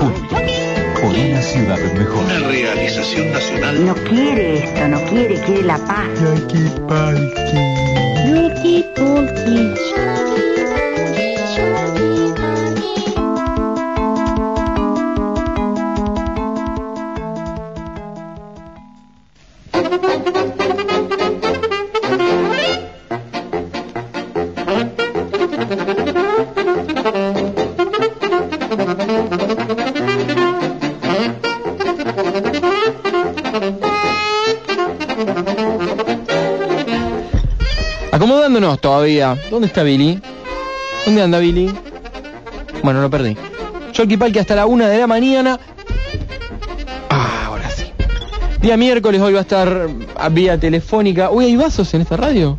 Juntos, por una ciudad mejor. Una realización nacional. No quiere esto, no quiere, quiere la paz. Yuki Tulki. Acomodándonos todavía. ¿Dónde está Billy? ¿Dónde anda Billy? Bueno, lo perdí. Yolki Palki hasta la una de la mañana. Ah, ahora sí. Día miércoles, hoy va a estar a vía telefónica. Uy, ¿hay vasos en esta radio?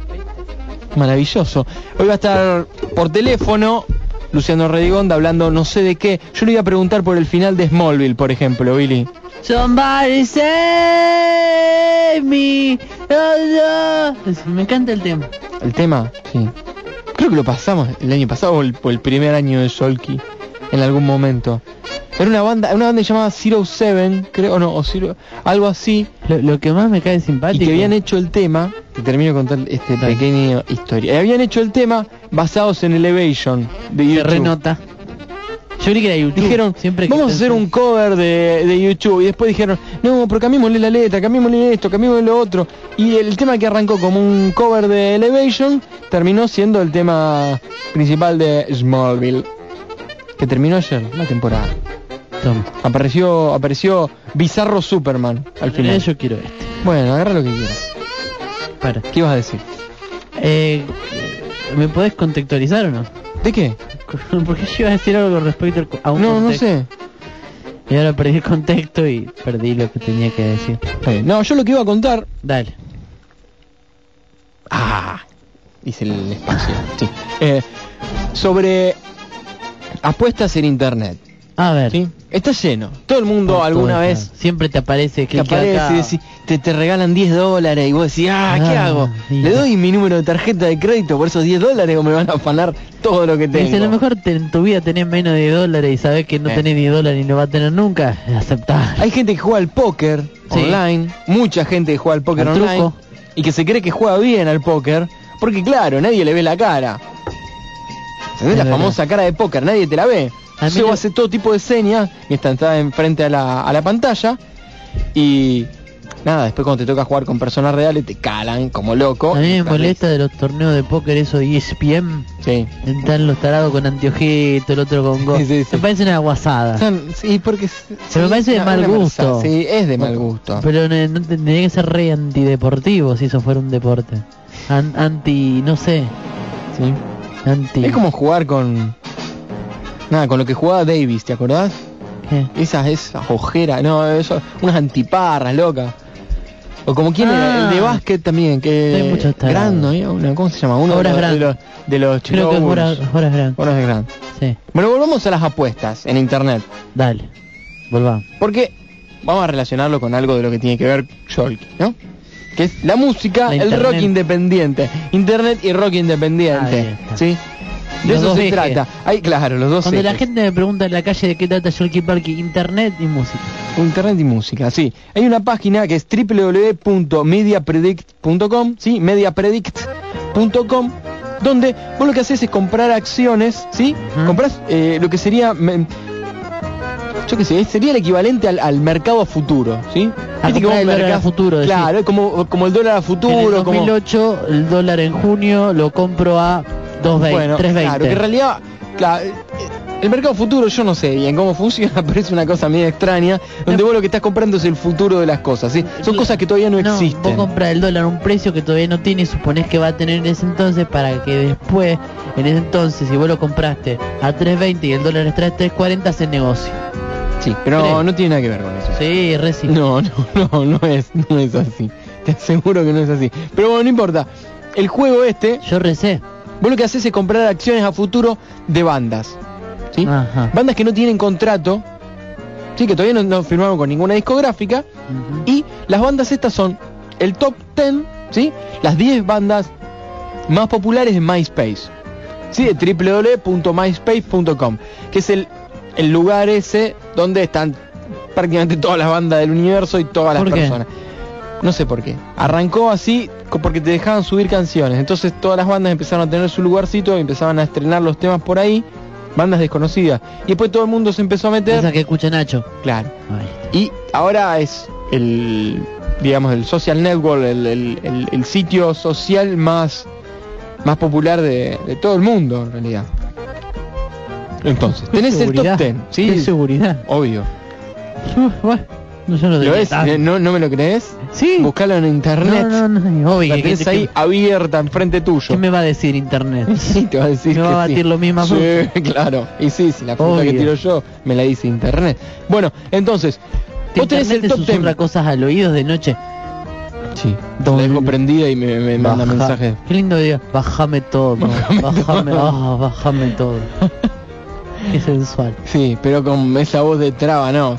Maravilloso. Hoy va a estar por teléfono Luciano Redigonda hablando no sé de qué. Yo le iba a preguntar por el final de Smallville, por ejemplo, Billy. Somebody save me. Oh, no. Me encanta el tema. ¿El tema? Sí. Creo que lo pasamos el año pasado o el, o el primer año de Solky en algún momento. Era una banda, una banda llamada Zero Seven, creo, no, o Zero, algo así, Lo, lo que más me cae y simpático. que habían hecho el tema, te termino contar este pequeño historia. Y habían hecho el tema basados en Elevation de Se YouTube. renota. Yo creí que era YouTube. Dijeron, siempre que vamos a hacer un cover de, de YouTube. Y después dijeron, no, pero cambiémosle la letra, cambiémosle esto, cambiémosle lo otro. Y el tema que arrancó como un cover de Elevation terminó siendo el tema principal de Smallville. Que terminó ayer, la temporada. Toma. Apareció, apareció Bizarro Superman al final. Eh, Yo quiero este. Bueno, agarra lo que quieras. Para. ¿Qué ibas a decir? Eh, ¿Me podés contextualizar o no? ¿De qué? Porque yo iba a decir algo con respecto a un No, no sé. Y ahora perdí el contexto y perdí lo que tenía que decir. No, yo lo que iba a contar Dale. Ah, hice el espacio. Sí. Eh, sobre apuestas en internet. A ver. ¿sí? Está lleno. Todo el mundo Por alguna vez. Siempre te aparece te clic aparece acá. y decís, te, te regalan 10 dólares y vos decís, ah, ¿qué Ah, hago? sí. Le doy mi número de tarjeta de crédito por esos 10 dólares o me van a afanar todo lo que tengo. Dice, a lo mejor te- en tu vida tenés menos de 10 dólares y sabés que no Eh. tenés ni dólares y no va a tener nunca. Aceptar. Hay gente que juega al póker Sí. online, mucha gente que juega al póker Al online truco. y que se cree que juega bien al póker, porque claro, nadie le ve la cara. La famosa cara de póker, nadie te la ve. Entonces vos lo- haces todo tipo de señas y está, está enfrente a la, a la pantalla y nada, después cuando te toca jugar con personas reales te calan como loco. A mí y me molesta de los torneos de póker eso de E ESPN. Sí. Están los tarados con anteojito, el otro con go. Sí, sí, sí. Me parece una guasada. Son- sí, porque... Se me parece de mal gusto. Sí, es de mal gusto. Pero no, no tendría que ser re antideportivo si eso fuera un deporte. An- anti, no sé, Sí. Anti... Es como jugar con... Nada, con lo que jugaba Davis, ¿te acordás? ¿Qué? Esas, esas ojeras, no, eso, unas antiparras, loca. O como quién era, Ah. el de básquet también, que... Había uno, ¿cómo se llama? Uno Horas de los, de los, de los Creo que horas, horas grandes. Horas. Sí, Bueno, volvamos a las apuestas en internet. dale. Volvamos. Porque vamos a relacionarlo con algo de lo que tiene que ver Sholky, ¿no? Que es la música, La el rock independiente. Internet y rock independiente. ¿Sí? De Los eso se ejes. trata. Ay, claro, los dos Cuando la gente me pregunta en la calle de qué trata Yolki Parky, internet y música. Internet y música, sí. Hay una página que es www.mediapredict.com, ¿sí? Mediapredict.com, donde vos lo que haces es comprar acciones, ¿sí? Comprás eh, lo que sería... yo qué sé, sería el equivalente al, al mercado a futuro, ¿sí? A que vos el dólar a futuro. Claro, es como, como el dólar a en el futuro, como... 2008, el dólar en junio lo compro a 2.20, Bueno, 3.20. claro, que en realidad, claro, eh, el mercado futuro yo no sé bien cómo funciona, pero es una cosa medio extraña, donde vos lo que estás comprando es el futuro de las cosas, ¿sí? Son cosas que todavía no, Vos existen. compras el dólar a un precio que todavía no tiene y suponés que va a tener en ese entonces para que después, en ese entonces, si vos lo compraste a 3.20 y el dólar está a 3.40, hace negocio. Sí, pero Creo. no, tiene nada que ver con eso. Sí, re sí. No, no, no, no es, no es así. Te aseguro que no es así. Pero bueno, no importa. El juego este, Yo recé. vos lo que haces es comprar acciones a futuro de bandas. ¿Sí? Ajá. Bandas que no tienen contrato, sí, que todavía no, no firmaron con ninguna discográfica. Y las bandas estas son el top 10, ¿sí? Las 10 bandas más populares de MySpace. ¿Sí? De www.myspace.com, que es el el lugar ese donde están prácticamente todas las bandas del universo y todas las personas. No sé por qué. Arrancó así porque te dejaban subir canciones. Entonces todas las bandas empezaron a tener su lugarcito y empezaban a estrenar los temas por ahí. Bandas desconocidas. Y después todo el mundo se empezó a meter. Esa que escucha Nacho. Claro. Y ahora es el, digamos, el social network, el, el- el- el sitio social más, más popular de, de todo el mundo, en realidad. Entonces, tenés el top Seguridad. 10, Qué sí, seguridad. obvio. Uf, bueno, no, yo no ¿Lo ves? tanto. ¿No, ¿No me lo crees? Sí. Buscalo en internet. No, no, no, obvio. La que- tenés que- ahí abierta enfrente tuyo. ¿Qué me va a decir internet? Sí, te va a decir Me va que a batir sí. lo mismo Sí, claro. Y sí, si la fruta que tiro yo me la dice internet. Bueno, entonces, vos tenés el te top 10. susurra cosas al oído de noche. Sí, la dejo prendida y me, me manda mensajes. Qué lindo día. Bájame todo. Bájame Bájame, todo. ah, bájame todo. Qué sensual. Sí, pero con esa voz de traba, no.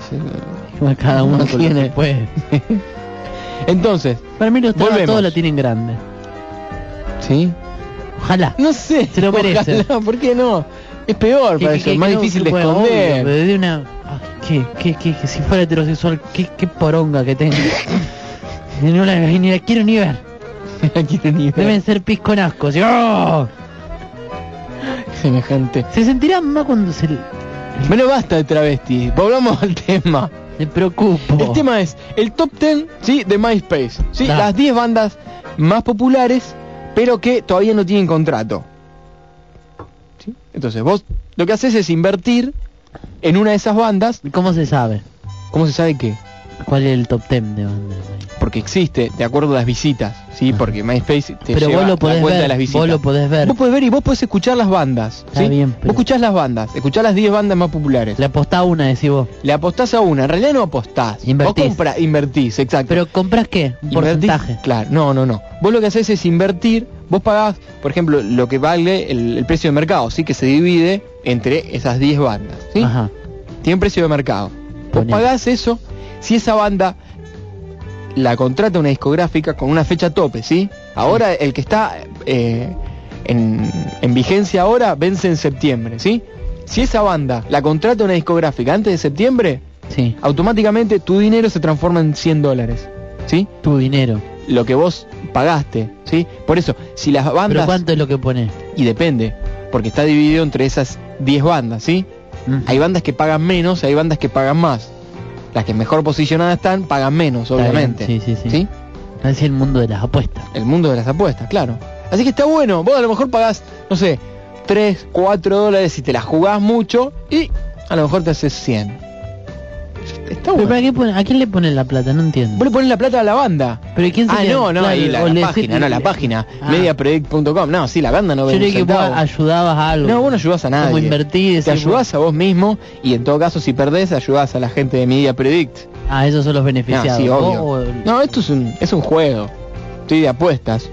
Cada uno Tiene. puede. Entonces, Para mí los trabas todos la tienen grande. ¿sí? Ojalá. No sé. Se lo merece. ojalá, ¿Por qué no? Es peor, Que- parece, que- que más difícil de esconder. obvio, de una... ay, ¿qué, qué, qué? Si fuera heterosexual, qué, qué poronga que tengo. No la, ni la quiero ni ver. No quiero ni ver. Deben ser pis con asco. así, ¡oh! Semejante. Se sentirá más cuando se, Bueno, basta de travesti. Volvamos al tema. se preocupo. El tema es el top 10, ¿sí? De MySpace. ¿sí? Las 10 bandas más populares, pero que todavía no tienen contrato. ¿Sí? Entonces, vos lo que haces es invertir en una de esas bandas. ¿Cómo se sabe? ¿Cómo se sabe qué? ¿Cuál es el top 10 de banda? Porque existe, de acuerdo a las visitas, ¿sí? Porque MySpace te Pero lleva vos lo la podés cuenta ver, de las visitas. vos lo podés ver. Vos podés ver y vos podés escuchar las bandas, Está ¿sí? bien, Vos escuchás las bandas, escuchás las 10 bandas más populares. Le apostá una, decís vos. Le apostás a una, en realidad no apostás. Invertís. Vos compra, invertís, exacto. ¿Pero compras qué? Un porcentaje. Claro, no, no, no. Vos lo que haces es invertir, vos pagás, por ejemplo, lo que vale el, el precio de mercado, ¿sí? Que se divide entre esas 10 bandas, ¿sí? Ajá. Tiene un precio de mercado. Vos Ponele. pagás eso si esa banda la contrata una discográfica con una fecha tope, ¿sí? Ahora el que está eh, en, en vigencia ahora vence en septiembre, ¿sí? Si esa banda la contrata una discográfica antes de septiembre, Sí. automáticamente tu dinero se transforma en 100 dólares, ¿sí? Tu dinero. Lo que vos pagaste, ¿sí? Por eso, si las ¿Pero bandas... cuánto es lo que pones? Y depende, porque está dividido entre esas 10 bandas, ¿sí? Hay bandas que pagan menos, hay bandas que pagan más. Las que mejor posicionadas están pagan menos, obviamente. sí, sí, sí. Así el mundo de las apuestas. El mundo de las apuestas, claro. Así que está bueno, vos a lo mejor pagás, no sé, 3, 4 dólares si te la jugás mucho y a lo mejor te haces 100. Está ¿Pero bueno. para qué pone- ¿A quién le ponen la plata? No entiendo. Vos le pones la plata a la banda. ¿Pero ¿y quién se Ah, no, no, ahí la, página, no, la página, Ah. mediapredict.com. No, sí, la banda no Yo ve un creí que vos ayudabas a algo. No, vos no ayudás a nadie. Como invertir. Te ayudás a vos mismo y en todo caso si perdés ayudás a la gente de Media Predict. Ah, esos son los No, beneficiados. sí, Vos obvio. o- No, esto es un, es un juego. Estoy de apuestas.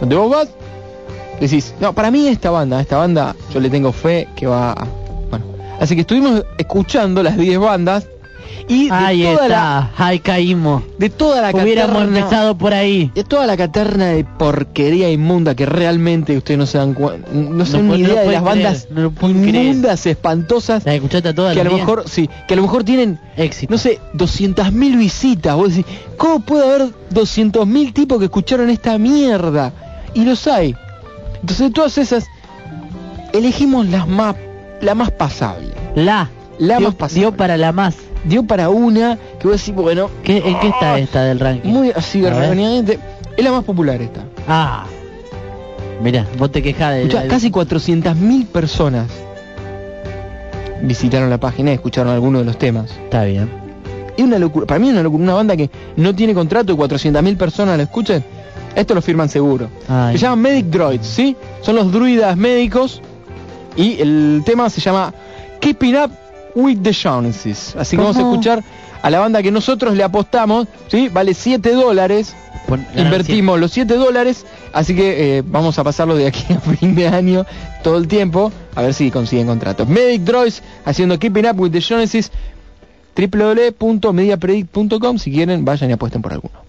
Donde vos vas, decís, no, para mí esta banda, esta banda yo le tengo fe que va a... Bueno, así que estuvimos escuchando las 10 bandas y de Ahí toda está. la Ahí caímos. de toda la Hubiéramos caterna- empezado por ahí. de toda la caterna de porquería inmunda que realmente ustedes no se dan cuenta, no se dan No ni no idea de las creer, bandas no pueden creer. inmundas, espantosas, La escuchaste a todas que a lo días? mejor, sí, que a lo mejor tienen Éxito. no sé, 200.000 visitas. Vos decís, ¿cómo puede haber 200.000 tipos que escucharon esta mierda? Y los hay. Entonces, de todas esas, elegimos las más, la más pasable. La. La dio, más pasable. dio para la más. Dio para una que vos decís, bueno, ¿Qué, ¿En qué está esta del ranking? muy así regañadamente, es la más popular esta. Ah. Mira, vos te quejás de... Escuchá, la- casi 400.000 personas visitaron la página y escucharon algunos de los temas. Está bien. Es una locura. Para mí es una locura. Una banda que no tiene contrato y 400.000 personas la escuchan. Esto lo firman seguro. Ay. Se llaman Medic Droids, ¿sí? Son los druidas médicos. Y el tema se llama Keeping Up with the Joneses. Así que vamos a escuchar a la banda que nosotros le apostamos, ¿sí? Vale 7 dólares. Pon- Invertimos los 7 dólares. Así que eh, vamos a pasarlo de aquí a fin de año todo el tiempo. A ver si consiguen contratos. Medic Droids haciendo Keeping Up with the Joneses www.mediapredict.com si quieren vayan y apuesten por alguno.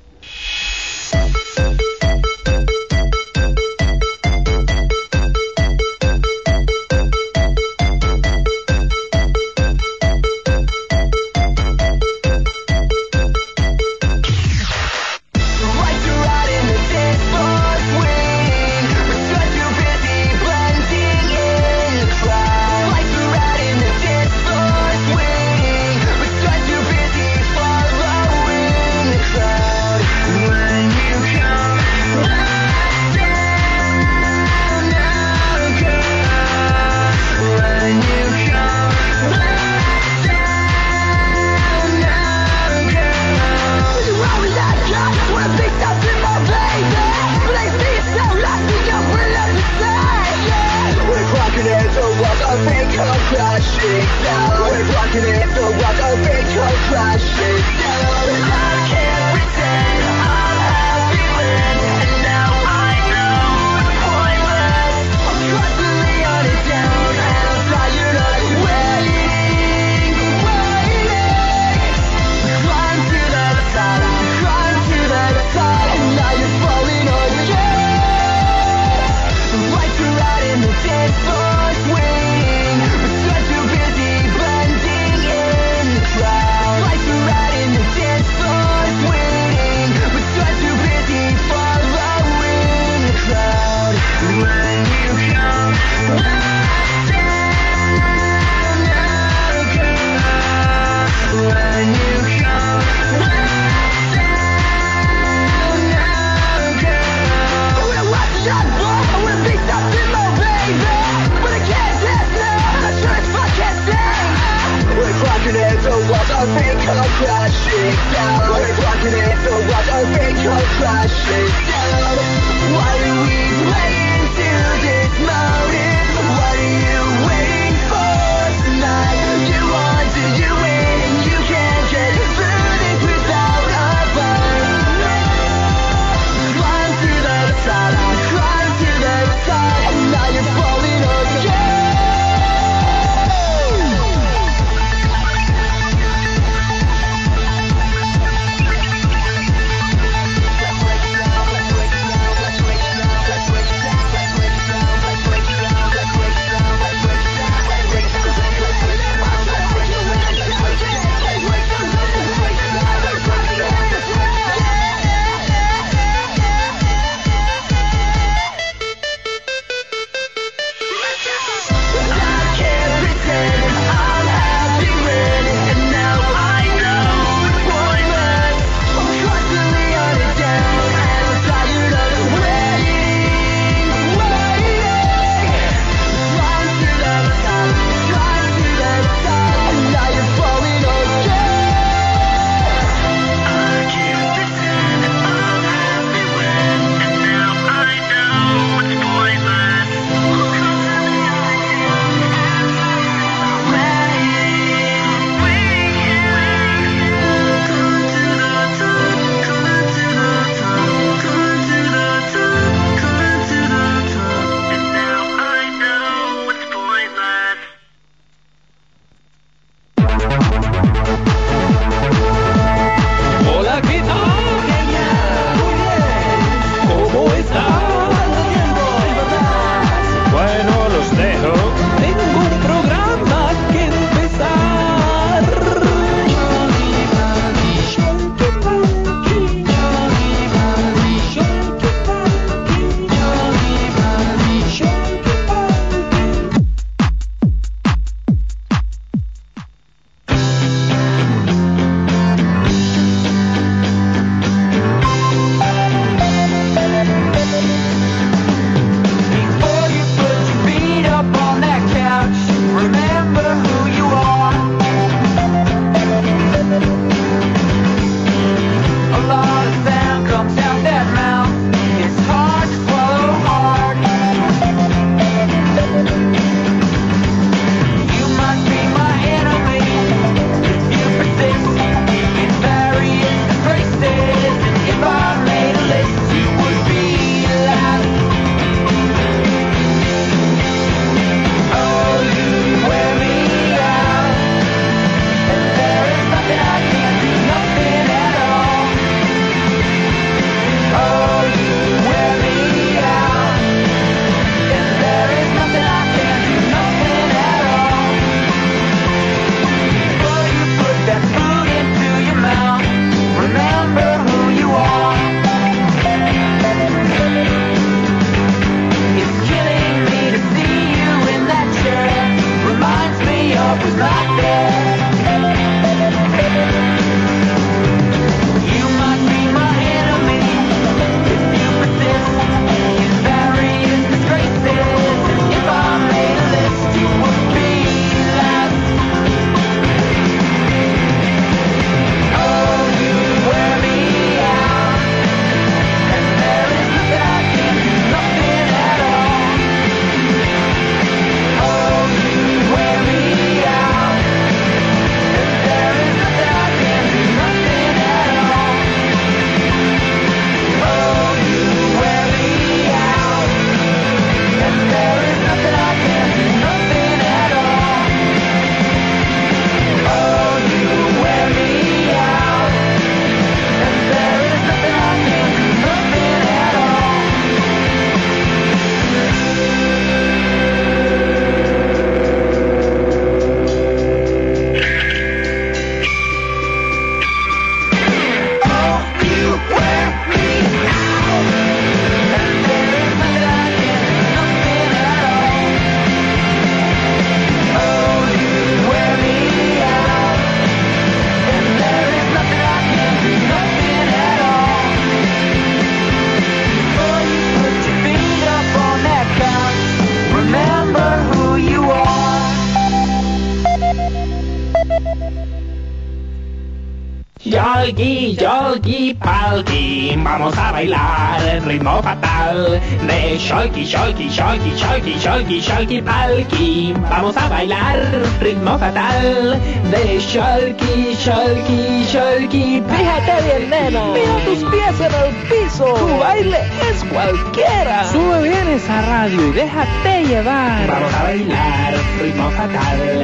Yolki, yolki, palki, vamos a bailar el ritmo fatal de Sholky, Sholky, Sholky, Sholky, Sholky, Sholky, palki. Vamos a bailar ritmo fatal de Sholky, Sholky, Sholky. Fíjate bien, nena. Mira tus pies en el piso. Tu baile es cualquiera. Sube bien esa radio y déjate llevar. Vamos a bailar ritmo fatal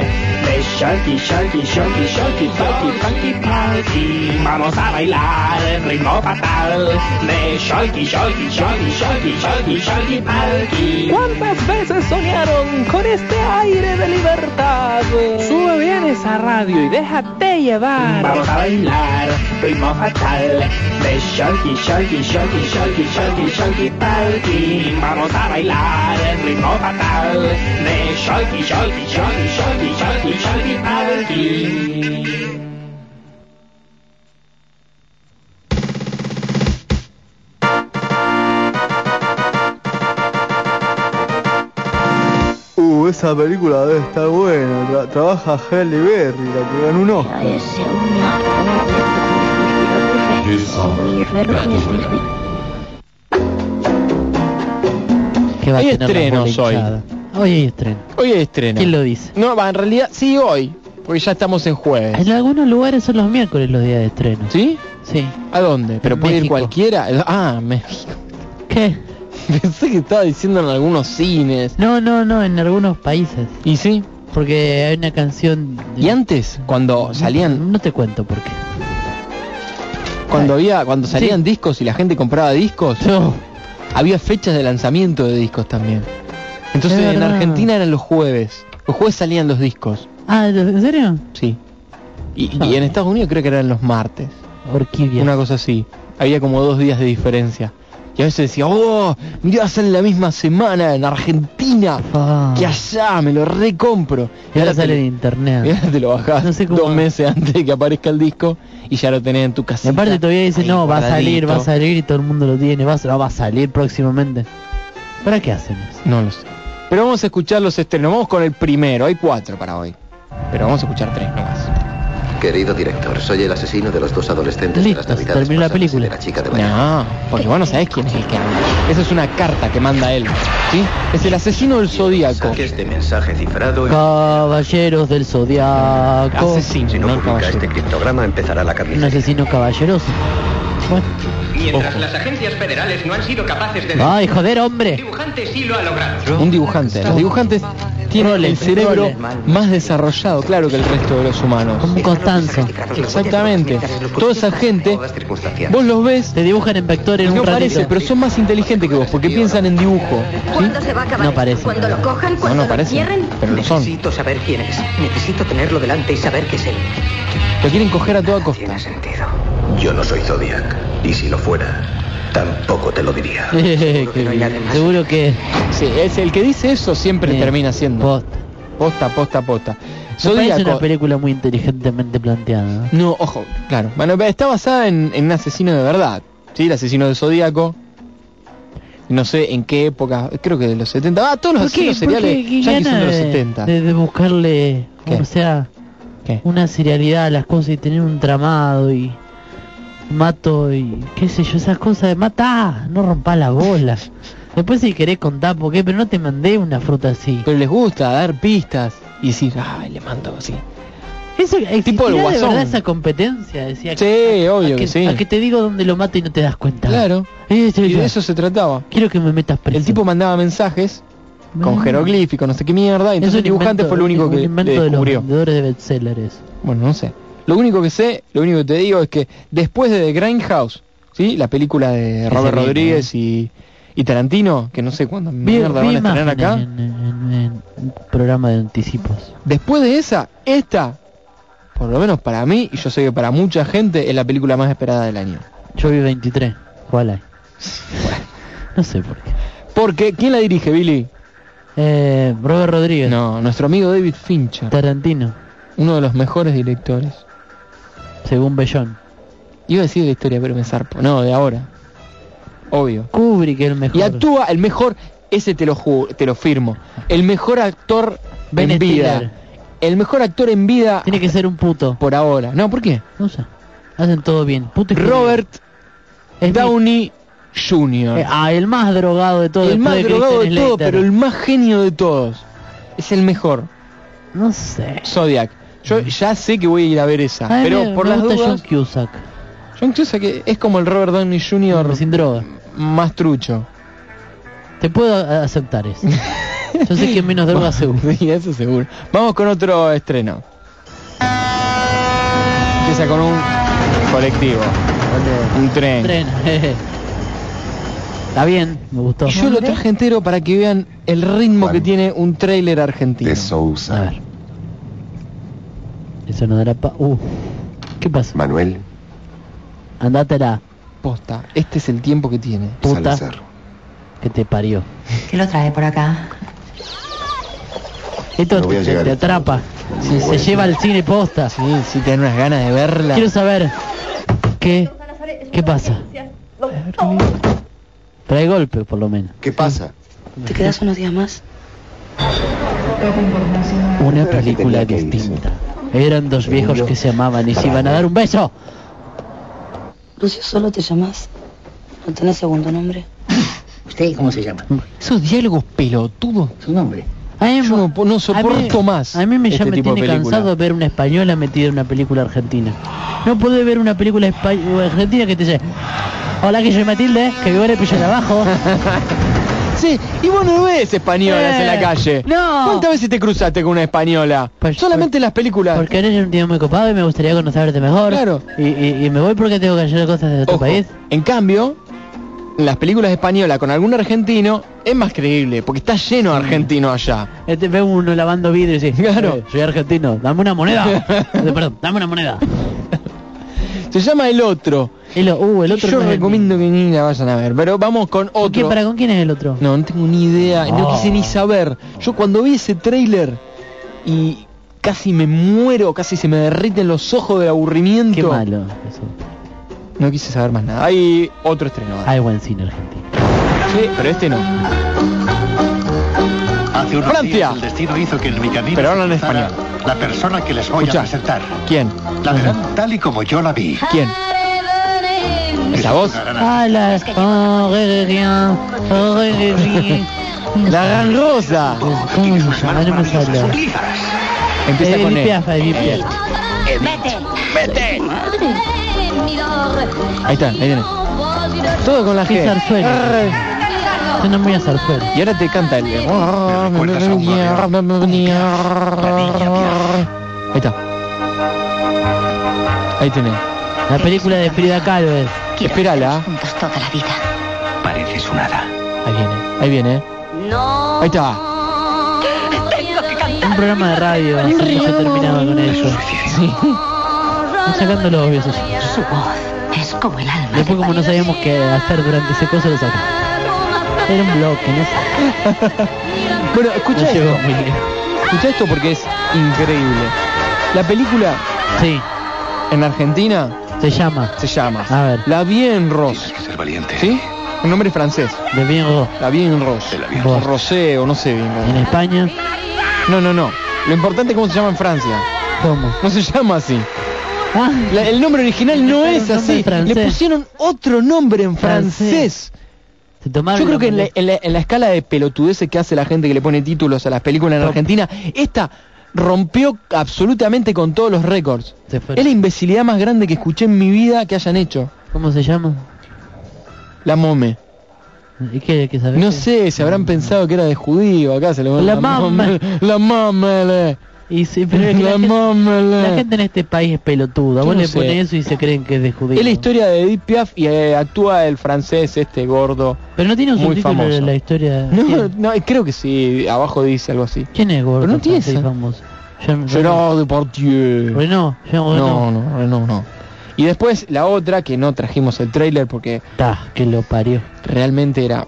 de Sholky, Sholky, Sholky, Sholky, Sholky, Sholky, palki. Vamos a bailar el ritmo fatal de Sholky, Sholky, Sholky, Sholky, Sholky, Sholky, palki. ¿Cuántas veces soñaron con este aire de libertad? Sube bien esa radio y déjate llevar. Vamos a bailar ritmo fatal de Sholky, Sholky, Sholky, Sholky, Sholky, Sholky, palki. Vamos a bailar el ritmo fatal de Sholky, Sholky, Sholky, Sholky, Sholky, Sholky, palki. Uh, esa película debe estar buena. Tra- trabaja Halle Berry, la que ganó un Oscar. Que va a Hay tener estrenos hoy. Hoy hay estreno. Hoy hay estreno. ¿Quién lo dice? No, va, en realidad sí hoy, porque ya estamos en jueves. En algunos lugares son los miércoles los días de estreno. ¿Sí? Sí. ¿A dónde? ¿Pero En puede ir cualquiera? Ah, México. ¿Qué? Pensé que estaba diciendo en algunos cines. No, no, no, en algunos países. ¿Y sí? Porque hay una canción... de- ¿Y antes? Cuando salían, No te cuento por qué. cuando había, cuando salían Sí. discos y la gente compraba discos, No. había fechas de lanzamiento de discos también. Entonces Es en. Argentina eran los jueves. Los jueves salían los discos. Ah, ¿en serio? Sí. Y, Ah. y en Estados Unidos creo que eran los martes. Orquídea. Una cosa así. Había como dos días de diferencia. Y a veces decía, oh, mirá, sale la misma semana en Argentina. Ah. Que allá, me lo recompro. Y ahora te- sale en y internet. ahora te lo bajás No sé cómo- dos meses antes de que aparezca el disco y ya lo tenés en tu casa. Y aparte todavía dice, no, va a salir, va a salir y todo el mundo lo tiene, va a, no, va a salir próximamente. ¿Para qué hacen eso? No lo sé. Pero vamos a escuchar los estrenos. Vamos con el primero. Hay cuatro para hoy. Pero vamos a escuchar tres nomás. Querido director, soy el asesino de los dos adolescentes de las Listo, navidades terminó la película. de la chica de. No, porque vos no sabés quién es el que habla. Esa es una carta que manda él. ¿Sí? Es el asesino del zodíaco. Este mensaje cifrado. Caballeros del Zodiaco. Asesino, Si no no publica caballero. este criptograma, empezará la Un carnicería. asesino caballeroso. Bueno. Mientras las agencias federales no han sido capaces de... Ay, joder, hombre. dibujante sí lo ha logrado. Un dibujante. Los dibujantes tienen Roles, el cerebro roles. más desarrollado, claro, que el resto de los humanos. Como un Constanzo. Exactamente. Toda esa gente, vos los ves Te dibujan en vector en un no ratito. parece, pero son más inteligentes que vos, porque piensan en dibujo. ¿sí? se va a acabar? No parece. ¿Cuando lo cojan? No, ¿Cuando no lo parece, cierren? pero lo son. Necesito saber quién es. Necesito tenerlo delante y saber que es él. Lo quieren coger a toda costa. Tiene sentido. Yo no soy Zodiac. Y si lo fuera, tampoco te lo diría. Qué que no hay bien. nadie más. Seguro que... Sí, es el que dice eso siempre termina siendo. Posta. Posta, posta, posta. Me parece una Zodíaco. película muy inteligentemente planteada. ¿no? Ojo, claro. Bueno, pero está basada en, en un asesino de verdad. ¿Sí? El asesino del Zodíaco. No sé en qué época, creo que de los 70. Ah, todos los asesinos ¿Por seriales? ¿Qué yanquis son de los de, 70. de- de buscarle, ¿Qué? o sea, ¿Qué? una serialidad a las cosas y tener un tramado y mato y qué sé yo, esas cosas de mata, no rompa la bola. Después si querés contar por qué, pero no te mandé una fruta así. Pero les gusta dar pistas y decir, ay, le mando así. Eso Tipo el de Guasón. verdad esa competencia, decía. Sí, a, obvio a que sí. A que te digo dónde lo mato y no te das cuenta. Claro. Y de eso se trataba. Quiero que me metas preso. El tipo mandaba mensajes con jeroglíficos, no sé qué mierda, y Es entonces el dibujante invento- fue lo único que le de los descubrió. vendedores de bestsellers. Bueno, no sé. Lo único que sé, lo único que te digo es que después de The Grindhouse, ¿sí? La película de Robert Rodríguez y, y Tarantino, que no sé cuándo Vi, mierda vi van a estrenar acá. En, en- en un programa de anticipos. Después de esa, esta, por lo menos para mí, y yo sé que para mucha gente, es la película más esperada del año. Yo vi 23. ¿Cuál hay? No sé por qué. Porque, ¿quién la dirige, Billy? Eh, Robert Rodríguez. No, nuestro amigo David Fincher, Tarantino. uno de los mejores directores. Según Bellón. Iba a decir de historia, pero me zarpo. No, de ahora. Obvio. Kubrick el mejor. Y actúa el mejor, ese te lo ju- te lo firmo, el mejor actor Ben en vida, el mejor actor en vida Tiene que ser un puto. por ahora. No, ¿por qué? No sé. Hacen todo bien. Puto y. Robert Downey Jr. Eh, ah, el más drogado de todo. el más de drogado de Christian todo, Slater. pero el más genio de todos. Es el mejor. No sé. Zodiac. Yo ya sé que voy a ir a ver esa, pero me- por me las gusta dudas, John Cusack. John Cusack es como el Robert Downey Jr. Sin droga. más trucho. Te puedo aceptar eso. Yo sé que menos droga seguro. Sí, eso seguro. Vamos con otro estreno. Empieza con un colectivo, un tren. Tren. Está bien, me gustó. Y yo lo traje entero para que vean el ritmo que tiene un tráiler argentino. De A Sousa. ver. Eso no dará pa... Uh. ¿Qué pasa? Manuel Andátela, Posta, este es el tiempo que tiene. puta, Salazar. que te parió. ¿Qué lo trae por acá? Esto No a te, llegar. te atrapa. Sí, Se lleva al cine posta. Sí, sí, tenés unas ganas de verla. Quiero saber qué qué pasa. Trae golpe, por lo menos. ¿Qué pasa? ¿Te quedas unos días más? Una película distinta. Eran dos viejos que se amaban y se iban a dar un beso. Lucio, ¿solo te llamas? ¿No tenés segundo nombre? ¿Usted cómo se llama? Esos diálogos pelotudos. Su nombre. A mí, Yo no, po- no soporto a mí- más A mí me, ya este me tipo de tiene cansado ver una española metida en una película argentina. No puedo ver una película argentina que te dice, hola que soy Matilde, que vivo en el de abajo. Sí, y vos no ves españolas Eh, en la calle. no. ¿Cuántas veces te cruzaste con una española? Pues- Solamente en las películas. Porque eres un tío muy copado y me gustaría conocerte mejor. Claro. Y, y- y me voy porque tengo que hacer cosas de otro Ojo, país. En cambio, en las películas españolas con algún argentino es más creíble, porque está lleno de argentinos allá. Este ve uno lavando vidrio y dice, Claro. "Eh, soy argentino, dame una moneda. Perdón, dame una moneda. Se llama El Otro. Lo, uh, el otro Yo no el recomiendo que ni la vayan a ver, pero vamos con mío. ¿Con quién, otro. para con quién es el otro? No, no tengo ni idea, no Oh. quise ni saber. Yo cuando vi ese tráiler y casi me muero, casi se me derriten los ojos del aburrimiento. Qué malo. Eso. No quise saber más nada. Hay otro estreno. Hay buen cine argentino. Sí, pero este no. Hace unos Francia. días el destino hizo que en mi camino Pero se cruzara español. La persona que les voy Escucha. a presentar. ¿Quién? La verán tal y como yo la vi. ¿Quién? ¿Esa voz? Ah, la... La Gran Rosa. ¿Cómo se llama? No me sale. Empieza con él. Edith Piaf. Ahí está, ahí viene. Todo con la G. zarzuela. Suena muy a zarzuela. Y ahora te canta el... Ahí está. Ahí tenés. La película de Frida Kahlo es. Espérala. Juntos toda la vida. Pareces un hada. Ahí viene, ahí viene. Ahí está. Un programa de radio. así que se terminaba con eso. Sí. Están sacando los obvios. Su voz es como el alma. Después como no sabíamos qué hacer durante ese coso lo sacamos. Era un bloque, no sé. Bueno, escucha No esto. Escucha esto porque es increíble. La película Sí, en Argentina se llama se llama A ver. La Bien Rose. Tienes que ser valiente. ¿Sí? Un nombre francés. de Bien Ro. La Bien Rose. De la Bien. Rosé o no sé bien. En España, No, no, no. Lo importante es cómo se llama en Francia. ¿cómo? No se llama así. Ah, La- el nombre original no es así. Le pusieron otro nombre en Francés. francés. se tomaron Yo creo que en la, molestia. en la- en la escala de pelotudeces que hace la gente que le pone títulos a las películas en Top. Argentina, esta rompió absolutamente con todos los récords. Es la imbecilidad más grande que escuché en mi vida que hayan hecho. ¿Cómo se llama? La mome. ¿Y qué, qué? No qué? sé, se habrán pensado que era de judío. Acá se le La mame. La mame. Y sí, pero es que La gente, la gente en este país es pelotuda. Yo Vos no le pones eso y se creen que es de judío. Es la historia de Edith Piaf y eh, actúa el francés este gordo. Pero no tiene un muy subtítulo famoso. de la historia. No, no, creo que sí, abajo dice algo así. ¿Quién es gordo? Pero no tiene esa. famoso? Jean- Gerard Depardieu. Renault, No, Renault. no, no, no. Y después la otra que no trajimos el tráiler porque Ta, que lo parió. realmente era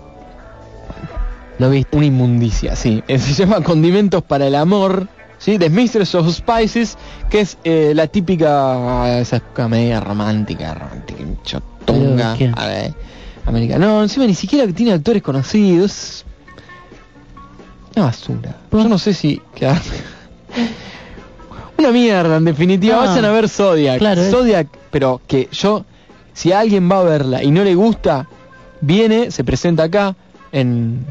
Lo viste. una inmundicia, sí. Se llama Condimentos para el Amor, ¿sí? The Mistress of Spices, que es eh, la típica, esa comedia romántica, romántica, chotonga, ver, americana. No, encima ni siquiera tiene actores conocidos. Una basura. Yo no sé si. Una mierda, en definitiva. Ah, Vayan a ver Zodiac. claro, es- Zodiac, pero que yo, si alguien va a verla y no le gusta, viene, se presenta acá en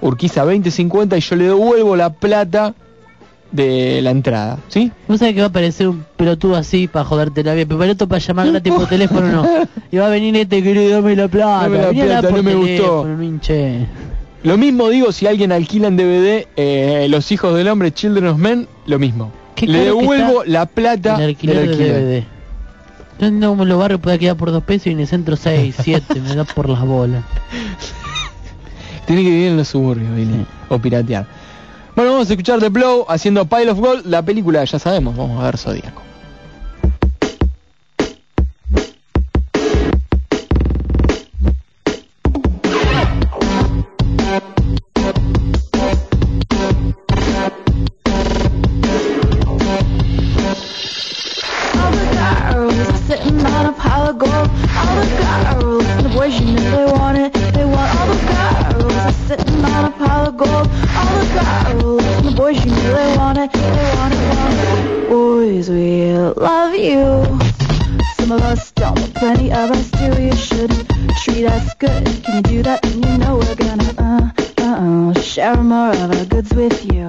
Urquiza 2050 y yo le devuelvo la plata de la entrada, ¿sí? Vos sabés que va a aparecer un pelotudo así para joderte la vida, pero para llamar gratis por teléfono no. Y va a venir este querido, dame la plata. Dame la plata, por no me gustó. minche. Lo mismo digo si alguien alquila en DVD eh, Los Hijos del Hombre, Children of Men, lo mismo. Le devuelvo la plata El alquiler del de. DVD. Yo entiendo cómo en los barrios puede quedar por dos pesos y en el centro seis, siete, me da por las bolas. Tiene que vivir en los suburbios, Billy, o piratear. Bueno, vamos a escuchar The Blow haciendo Pile of Gold, la película ya sabemos, vamos a ver Zodíaco. You. Some of us don't, but plenty of us do. You should treat us good. Can you do that? And you know we're gonna uh uh uh share more of our goods with you.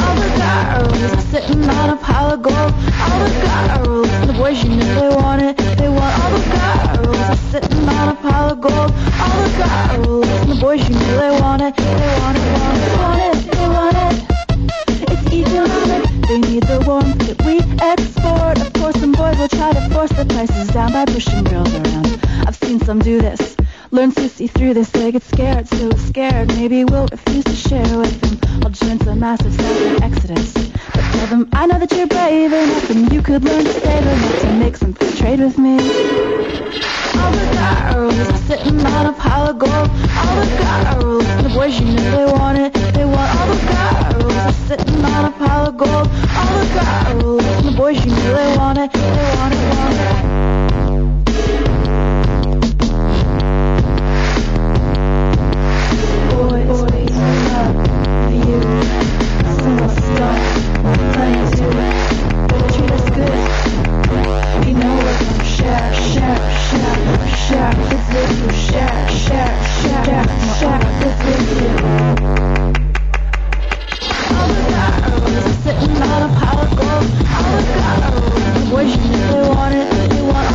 All the girls are sitting on a pile of gold. All the girls, the boys you knew they want it. They want all the girls are sitting on a pile of gold. All the girls, the boys you knew they want it. They want it, want it, want it, they want it. They need the warmth that we export. Of course, some boys will try to force the prices down by pushing girls around. I've seen some do this. Learn to see through this, they get scared, so scared. Maybe we'll refuse to share with them. I'll join some massive silent exodus. But tell them I know that you're brave enough and you could learn to save enough to make some trade with me. All the girls are sitting on a pile of gold. All the girls, the boys you knew they want it. They want all the girls are sitting on a pile of gold. All the girls, the boys you knew they want it. They want it, sitting on a pile of gold. All the girls, the boys you knew they want it. They want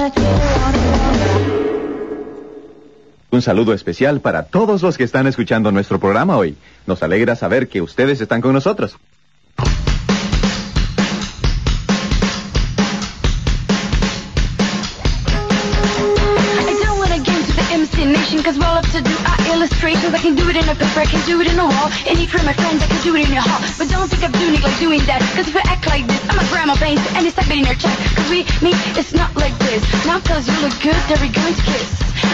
it, want it. Un saludo especial para todos los que están escuchando nuestro programa hoy. Nos alegra saber que ustedes están con nosotros.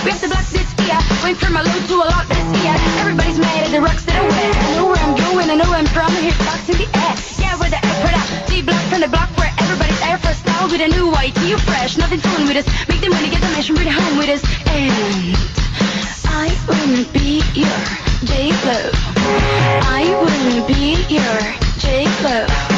We, to ear Going from a low to a lot this ear Everybody's mad at the rocks that I wear I know where I'm going, I know where I'm from. Hit box in the air, yeah, we're the airport out. D-block from the block where everybody's air for style With a new white, you fresh, Nothing's doing with us. Make the money, get the mansion, bring it home with us. And I wanna be your J-Lo. I wanna be your J-Lo. I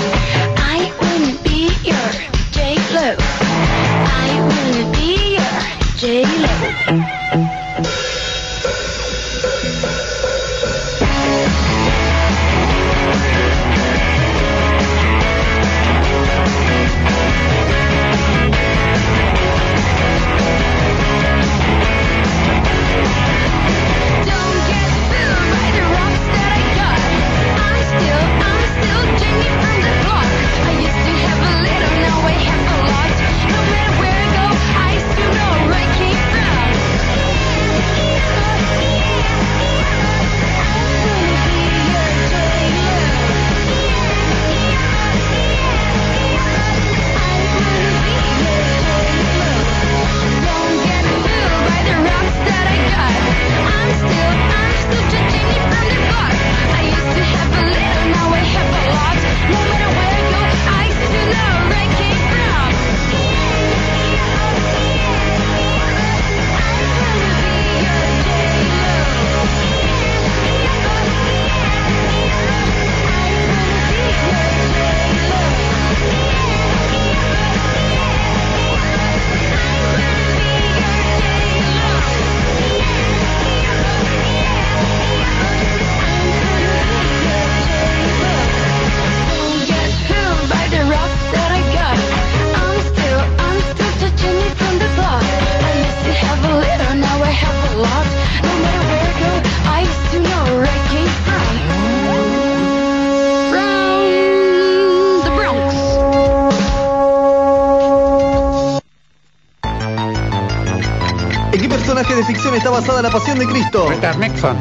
está basada en la pasión de Cristo. Richard Nixon.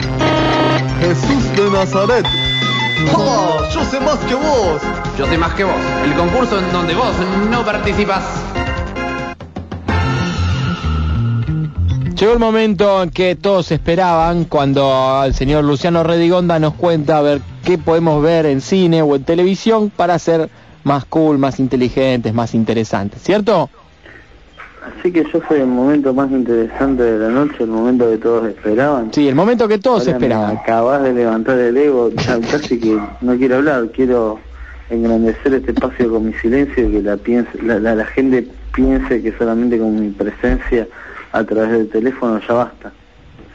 Jesús de Nazaret. ¡Oh! Yo sé más que vos. Yo sé más que vos. El concurso en donde vos no participas. Llegó el momento en que todos esperaban cuando el señor Luciano Redigonda nos cuenta a ver qué podemos ver en cine o en televisión para ser más cool, más inteligentes, más interesantes, ¿cierto? Así que yo soy el momento más interesante de la noche, el momento que todos esperaban. Sí, el momento que todos Ahora esperaban. Acabas de levantar el ego, ya casi que no quiero hablar, quiero engrandecer este espacio con mi silencio y que la, piense, la, la- la gente piense que solamente con mi presencia a través del teléfono ya basta.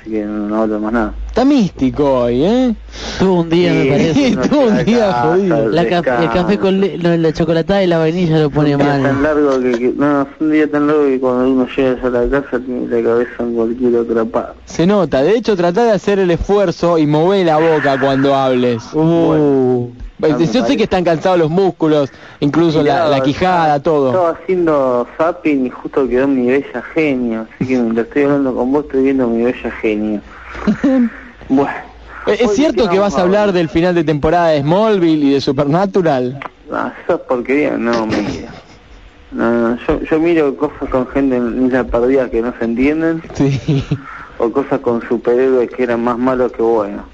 Así que no, no hablo más nada. Está místico hoy, ¿eh? Tuvo un día, me Sí, parece. no Tuvo un día acaba, jodido. La ca- el café con le- no, la chocolatada y la vainilla lo pone un día tan mal. largo que, que- no, es un día tan largo que cuando uno llega a la casa tiene la cabeza en cualquier otra parte. Se nota, de hecho trata de hacer el esfuerzo y mover la boca cuando hables. Uh. Bueno, Yo sé que están cansados los músculos, incluso la, la quijada, todo. Estaba haciendo zapping y justo quedó mi bella genio, así que mientras estoy hablando con vos estoy viendo mi bella genio. bueno, Eh, ¿Es cierto ¿qué que vas a hablar del final de temporada de Smallville y de Supernatural? ah, esa porquería no mira. No, no, yo, yo miro cosas con gente en isla perdida que no se entienden Sí. o cosas con superhéroes que eran más malos que buenos.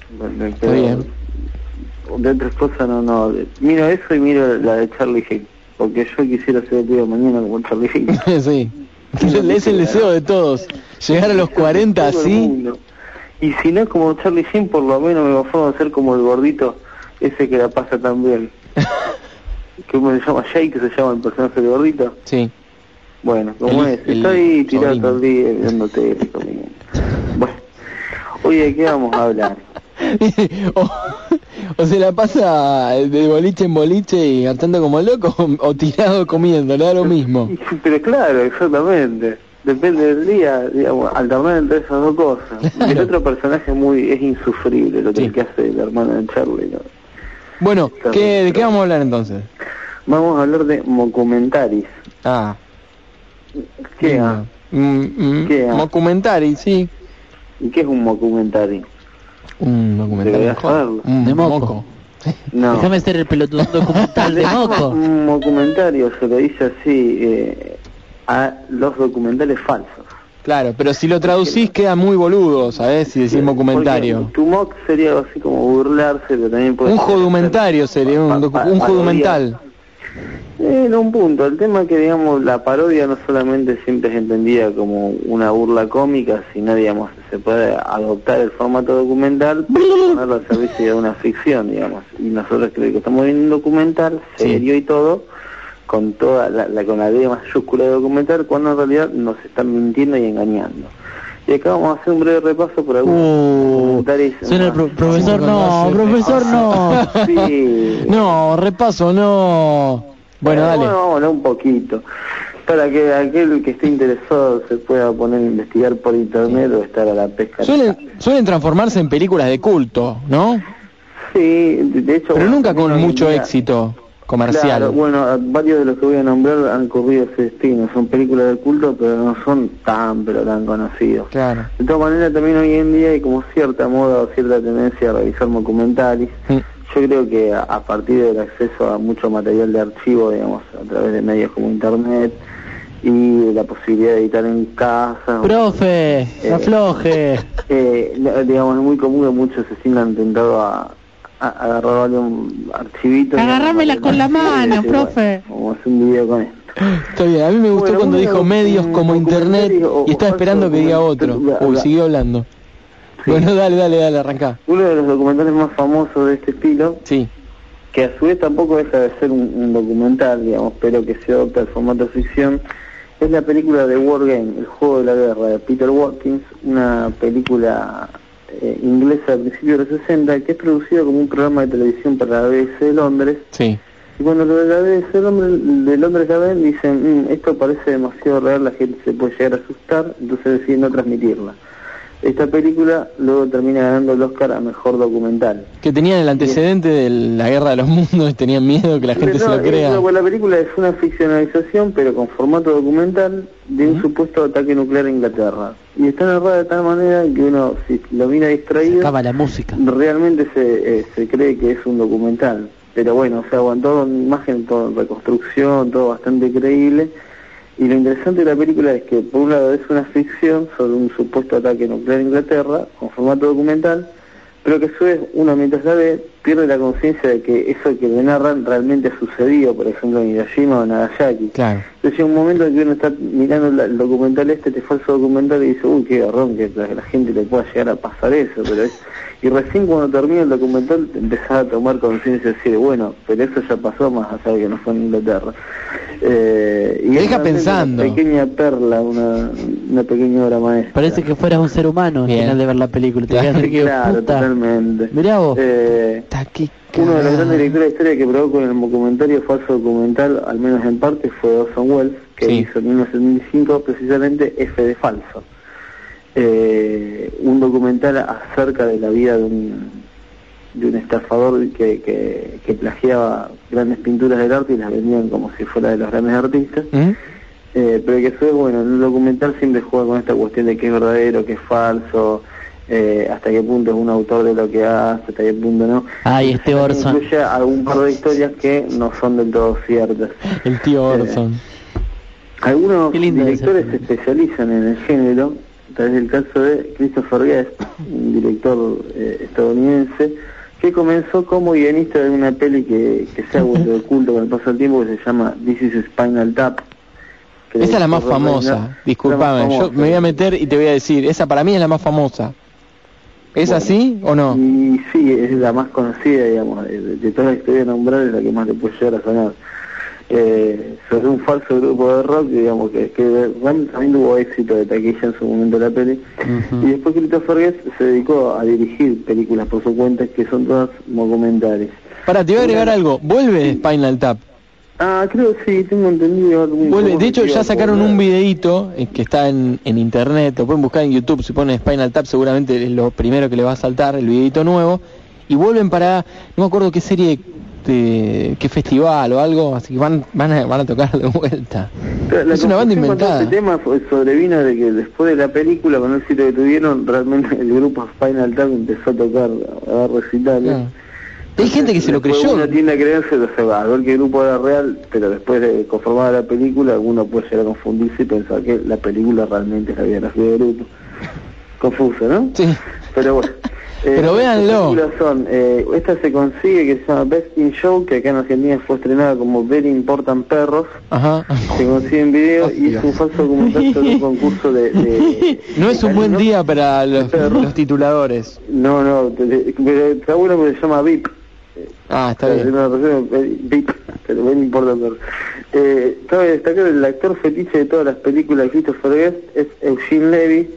Está bien. De otras cosas no, no. de- Miro eso y miro la de Charlie Hill, porque yo quisiera ser el de mañana como Charlie Hill. sí. Es el deseo de todos. Llegar a los 40 Todo el así. Y si no como Charlie Sheen, por lo menos me conformo a ser como el gordito ese que la pasa tan bien. ¿Cómo se llama? Jake, se llama el personaje del gordito. Sí. Bueno, como El- es. el ahí tirado todo el día viendo tele. Bueno, hoy de qué vamos a hablar. o, o se la pasa de boliche en boliche y cantando como loco o tirado comiendo, le da lo mismo. Pero claro, exactamente. Depende del día, digamos, alternar entre esas dos cosas. El otro personaje es muy es insufrible, lo que, Sí. que hace el hermano de Charlie. ¿no? Bueno, ¿qué, ¿de qué vamos a hablar entonces? Vamos a hablar de documentaris. Ah, ¿Qué? mm, mm, ¿Qué, sí. ¿Y qué es un documentari? Un documental. Un De moco. No. Déjame ser el pelotudo un documental de moco. Un documentario se lo dice así eh, a los documentales falsos. Claro, pero si lo traducís queda muy boludo, ¿sabes? Si decís documentario. Tu mock sería así como burlarse, pero también puede Un ser- jodumentario sería, un, un pa- jodumental. En un punto, el tema es que digamos la parodia no solamente siempre es entendida como una burla cómica, sino digamos se puede adoptar el formato documental para ponerlo al servicio de una ficción, digamos. Y nosotros creo que estamos viendo un documental serio y todo, con toda la, la- con la D mayúscula de documental, cuando en realidad nos están mintiendo y engañando. Y acá vamos a hacer un breve repaso por algunos Uh, documentales suena el pro- profesor no, profesor no. Sí. No, repaso, no. Bueno, Eh, dale. Bueno, vamos un poquito. Para que aquel que esté interesado se pueda poner a investigar por internet o estar a la pesca. Suelen, suelen transformarse en películas de culto, ¿no? Sí, de hecho... Pero bueno, nunca con mucho día- éxito comercial. Claro, bueno, varios de los que voy a nombrar han corrido ese destino. Son películas de culto, pero no son tan, pero tan conocidos. Claro. De todas maneras, también hoy en día hay como cierta moda o cierta tendencia a realizar documentales. Yo creo que a, a partir del acceso a mucho material de archivo, digamos, a través de medios como internet y la posibilidad de editar en casa, Profe, afloje. eh, digamos, es muy común que muchos se sientan tentados a, a, a agarrar un archivito. Agarrámela con la mano, profe. Vamos a hacer un video con esto. Está bien, a mí me gustó Bueno, cuando dijo medios un como internet o- y estaba esperando que diga otro. Uy, siguió hablando. Bueno, dale, dale, dale, arranca. Uno de los documentales más famosos de este estilo, Sí. que a su vez tampoco deja de ser un, un documental, digamos, pero que se adopta el formato ficción, es la película de War Game, el juego de la guerra, de Peter Watkins, una película eh, inglesa a principios de los 60, que es producida como un programa de televisión para la BBC de Londres, Sí. y cuando lo de la BBC de Londres, de Londres la ven, dicen, "Mm, esto parece demasiado real, la gente se puede llegar a asustar, entonces deciden no transmitirla. Esta película luego termina ganando el Oscar a Mejor Documental. Que tenían el antecedente de la guerra de los mundos y tenían miedo que la gente se lo eh, crea. no, pues la película es una ficcionalización, pero con formato documental, de un supuesto ataque nuclear a Inglaterra. Y está narrada de tal manera que uno, si lo mira distraído, Acaba la música. realmente se, eh, se cree que es un documental. Pero bueno, o sea, aguantó en imagen, todo en reconstrucción, todo bastante creíble. Y lo interesante de la película es que, por un lado, es una ficción sobre un supuesto ataque nuclear a Inglaterra, con formato documental, pero que a su vez, uno mientras la ve, pierde la conciencia de que eso que le narran realmente ha sucedido, por ejemplo, en Hiroshima o en Nagasaki. Claro. Entonces llega un momento en que uno está mirando la- el documental este, este falso documental, y dice, uy, qué garrón, que la, la gente le pueda llegar a pasar eso, pero es... Y recién cuando termina el documental te empezás a tomar conciencia y decir, bueno, pero eso ya pasó más allá de que no fue en Inglaterra. Eh, y deja pensando. Una pequeña perla, una, una pequeña obra maestra. Parece que fueras un ser humano al final de ver la película. Te así que, claro, totalmente. Mirá vos. Eh, uno de los grandes directores de historia que probó con el documentario falso documental, al menos en parte, fue Orson Welles, que Sí. hizo en 1975 precisamente F de falso. Eh, un documental acerca de la vida de un, de un estafador que, que, que plagiaba grandes pinturas del arte y las vendían como si fuera de los grandes artistas. ¿Mm? Eh, pero que eso es bueno, en el documental siempre juega con esta cuestión de qué es verdadero, qué es falso, eh, hasta qué punto es un autor de lo que hace, hasta qué punto no. Ay, este Orson. Incluye algún par de historias que no son del todo ciertas. El tío Orson. Algunos directores se especializan en el género, tal es el caso de Christopher Guest, un director eh, estadounidense, que comenzó como guionista de una peli que, que se ha vuelto de culto con el paso del tiempo, que se llama This is Spinal Tap. Esa es la más famosa. Disculpame, más yo me voy a meter y te voy a decir, esa para mí es la más famosa. ¿Es Bueno. así o no? Y sí, es la más conocida, digamos, de, de toda la historia de nombrar es la que más le puede llegar a sonar. Eh, sobre un falso grupo de rock, digamos, que, también tuvo éxito de taquilla en su momento la peli. Y después Christopher Guest se dedicó a dirigir películas por su cuenta, que son todas documentales. Para, te voy a agregar algo. Vuelve Spinal Tap. Ah, creo que sí, tengo entendido. Vuelve. De hecho, ya sacaron un videíto eh, que está en, en internet. Lo pueden buscar en YouTube. Si ponen Spinal Tap, seguramente es lo primero que le va a saltar, el videíto nuevo. Y vuelven para, no me acuerdo qué serie, de, qué festival o algo. Así que van, van, a, van a tocar de vuelta. La Es una banda todo inventada. Este tema fue- sobrevino de que después de la película, con el éxito que tuvieron, realmente el grupo Spinal Tap empezó a tocar, a dar recitales. Claro. Hay gente que se lo creyó. Uno tiende a creerse, o sea, al ver que el grupo era real, pero después de conformada la película, uno puede llegar a confundirse y pensar que la película realmente es la biografía del grupo. Confuso, ¿no? Sí. Pero bueno. Eh, Pero véanlo. Son, eh, esta se consigue que se llama Best in Show, que acá en Argentina fue estrenada como Very Important Perros. Ajá. Se consigue en video y es un falso documental sobre un concurso de... de- No es un buen día para los, los tituladores. No, no, pero está bueno porque se llama VIP. Ah, está Es bien. una VIP, pero importa. pero- Eh, cabe destacar el actor fetiche de todas las películas de Christopher Guest es Eugene Levy.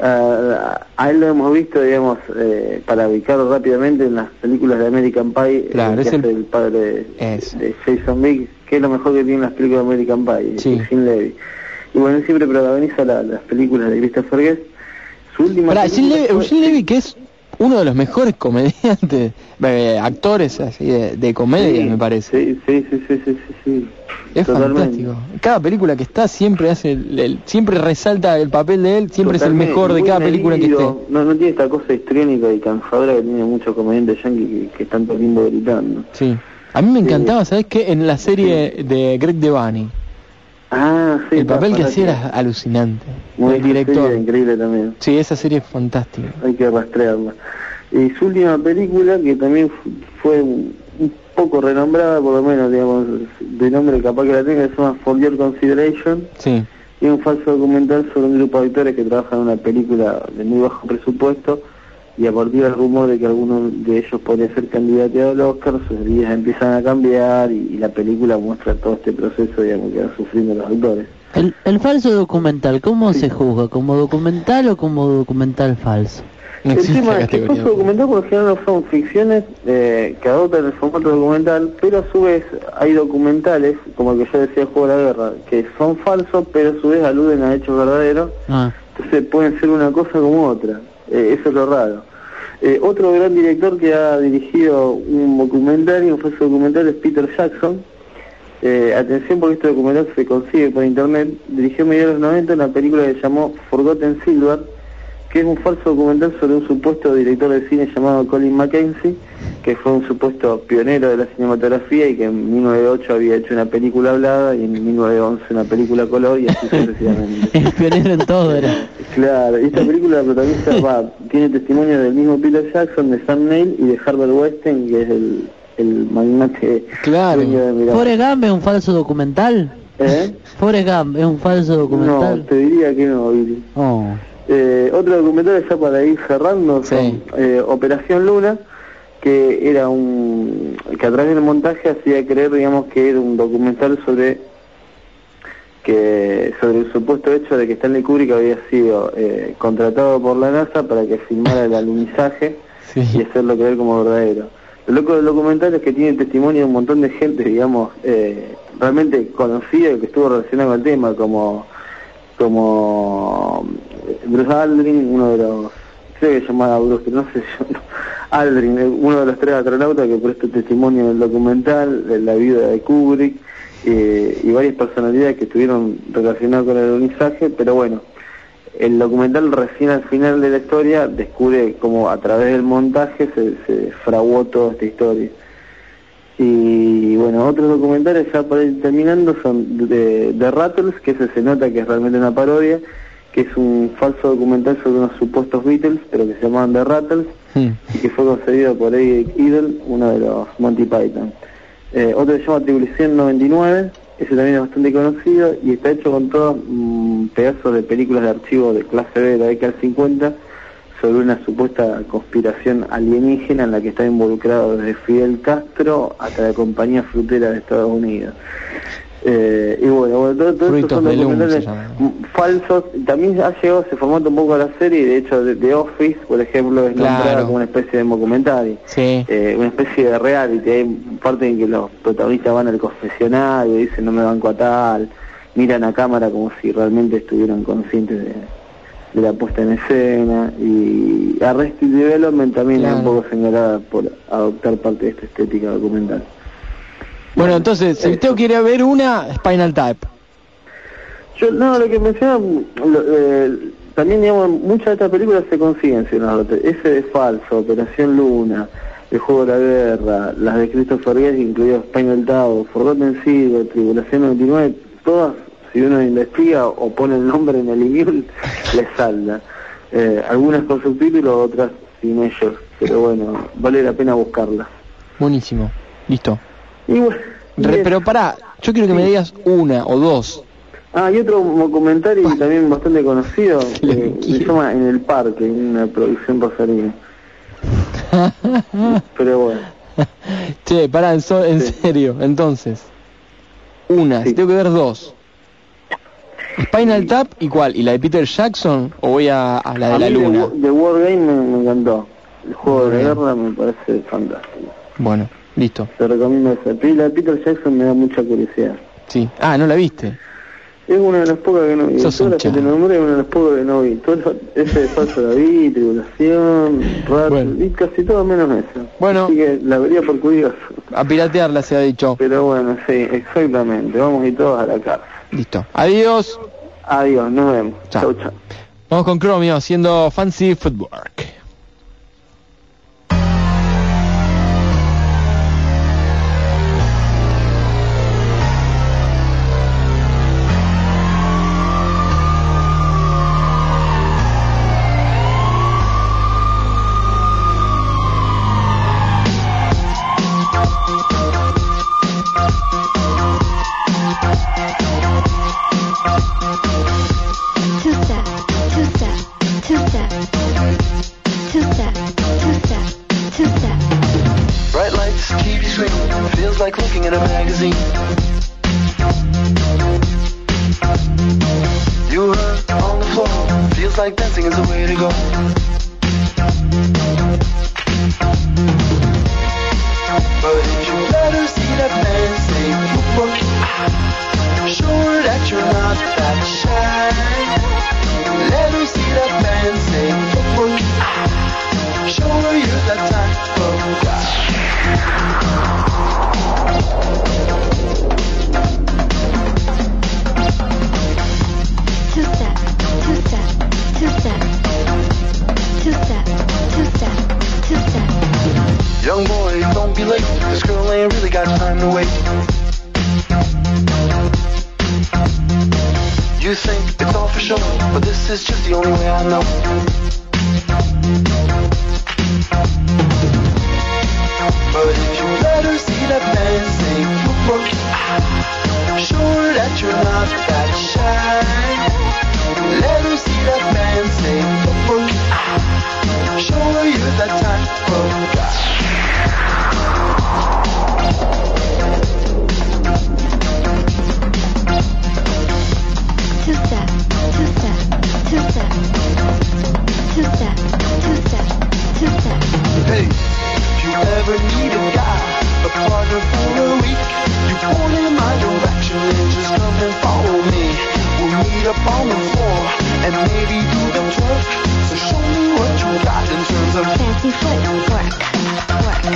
Ah, a él lo hemos visto, digamos, eh, para ubicarlo rápidamente en las películas de American Pie, Claro, eh, que es el- el padre de, Jason Biggs, que es lo mejor que tiene las películas de American Pie, Sí. Eugene Levy. Y bueno, él siempre protagoniza la- las películas de Christopher Guest. Su última Pará, Eugene Levy, fue- Eugene Levy, que es uno de los mejores comediantes, eh, actores así de, de comedia, Sí, me parece. Sí, sí, sí, sí, sí, es totalmente. fantástico. Cada película que está siempre hace, el- el- siempre resalta el papel de él, siempre es el mejor de cada película que esté. No, no tiene esta cosa histriónica y cansadora que tiene muchos comediantes yankees que, que están todo el tiempo gritando. Sí. A mí me encantaba, ¿sabes qué? En la serie de Greg Devani, Ah, sí. el papel que hacía era alucinante. Muy el director. serie, increíble también. Sí, esa serie es fantástica. Hay que rastrearla. Y su última película, que también fu- fue un poco renombrada, por lo menos, digamos, de nombre capaz que la tenga, se llama For Your Consideration. Sí. Y es un falso documental sobre un grupo de actores que trabajan en una película de muy bajo presupuesto y a partir del rumor de que alguno de ellos podría ser candidato al Oscar, sus vidas empiezan a cambiar y, y la película muestra todo este proceso digamos, que van sufriendo los actores. El, el falso documental, ¿cómo se juzga? ¿Como documental o como documental falso? No el existe tema la es que el categoría. falso documental por lo general no son ficciones eh, que adoptan el formato documental, pero a su vez hay documentales, como el que yo decía Juego de la Guerra, que son falsos, pero a su vez aluden a hechos verdaderos Ah, Entonces pueden ser una cosa como otra. Eh, eso es lo raro. Eh, otro gran director que ha dirigido un documentario, un falso documental, es Peter Jackson. Eh, atención porque este documental se consigue por internet. Dirigió en mediados de los 90 una película que se llamó Forgotten Silver, que es un falso documental sobre un supuesto director de cine llamado Colin Mackenzie, que fue un supuesto pionero de la cinematografía y que en 1908 había hecho una película hablada y en 1911 una película color y así sucesivamente. El pionero en todo era. Claro, y esta película protagonista va, tiene testimonio del mismo Peter Jackson, de Sam Neill y de Harvard Weinstein, que es el, el magnate Claro. dueño de Miramax. Forrest Gump es un falso documental. ¿Eh? Forrest Gump es un falso No, documental. te diría que no, Billy. Oh. Eh, otro documental ya para ir cerrando son eh, Operación Luna, que era un que a través del montaje hacía creer, digamos, que era un documental sobre que sobre el supuesto hecho de que Stanley Kubrick había sido eh, contratado por la NASA para que filmara el alunizaje y hacerlo creer como verdadero. Lo loco del documental es que tiene testimonio de un montón de gente, digamos, eh, realmente conocida y que estuvo relacionada con el tema, como como Bruce Aldrin, uno de los, creo que llamaba Bruce, no sé Aldrin, eh, uno de los tres astronautas que prestó testimonio en el documental de la vida de Kubrick, eh, y varias personalidades que estuvieron relacionadas con el alunizaje, pero bueno, el documental recién al final de la historia descubre cómo a través del montaje se, se fraguó toda esta historia. Y bueno, otros documentales ya para ir terminando son de, de Rattles, que ese se nota que es realmente una parodia, que es un falso documental sobre unos supuestos Beatles, pero que se llamaban The Rattles, y que fue concebido por Eric Idle, uno de los Monty Python. Eh, otro se llama Tribulación 99, ese también es bastante conocido y está hecho con todos mm, pedazos de películas de archivo de clase B de la década del 50 sobre una supuesta conspiración alienígena en la que está involucrado desde Fidel Castro hasta la compañía frutera de Estados Unidos. Eh, y bueno, bueno, todo, todo esto Fruitos son de documentales se falsos. También ha llegado ese formato un poco a la serie, de hecho, de, The Office, por ejemplo, es nombrada como una especie de documental Sí. eh, una especie de reality. Hay parte en que los protagonistas van al confesionario, dicen no me banco a tal, miran a cámara como si realmente estuvieran conscientes de, de la puesta en escena. Y Arrested Development también es un poco señalada por adoptar parte de esta estética documental. Bueno, entonces, si usted quiere ver una, Spinal Tap. Yo, no, lo que mencionaba, lo- eh, también, digamos, muchas de estas películas se consiguen, señor. Ese es falso, Operación Luna, El Juego de la Guerra, las de Christopher Guest, incluido Spinal Tap, Forgotten Silver, Tribulación 99, todas, si uno investiga o pone el nombre en el email, le salda. Eh, algunas con subtítulos, otras sin ellos, pero bueno, vale la pena buscarlas. Buenísimo. Listo. Y bueno, Re- pero pará, yo quiero que me digas una o dos. Ah, y otro documentario también bastante conocido, eh, se llama En el Parque, una producción rosarina. Pero bueno, Che, pará, en, so- en serio, entonces. Una, si tengo que ver dos. Spinal Tap y cuál? ¿Y la de Peter Jackson o voy a, a la de a la luna? The, The War Game me, me encantó. El juego de guerra me parece fantástico. Bueno, listo. Te recomiendo esa. Y la de Peter Jackson me da mucha curiosidad. Sí. Ah, ¿no la viste? Es una de las pocas que no vi. Sos Todas que te chavo. nombré es una de las pocas que no vi. Todo ese de falso la vi, tribulación, rato, Bueno. casi todo menos eso. Bueno. Así que la vería por curioso. A piratearla se ha dicho. Pero bueno, sí, exactamente. Vamos a ir todos a la cárcel. Listo. Adiós. Adiós, nos vemos. Chao. Chau, chau. Vamos con Chromio haciendo Fancy Footwork. Feels like looking at a magazine. You are on the floor, feels like dancing is the way to go. I know.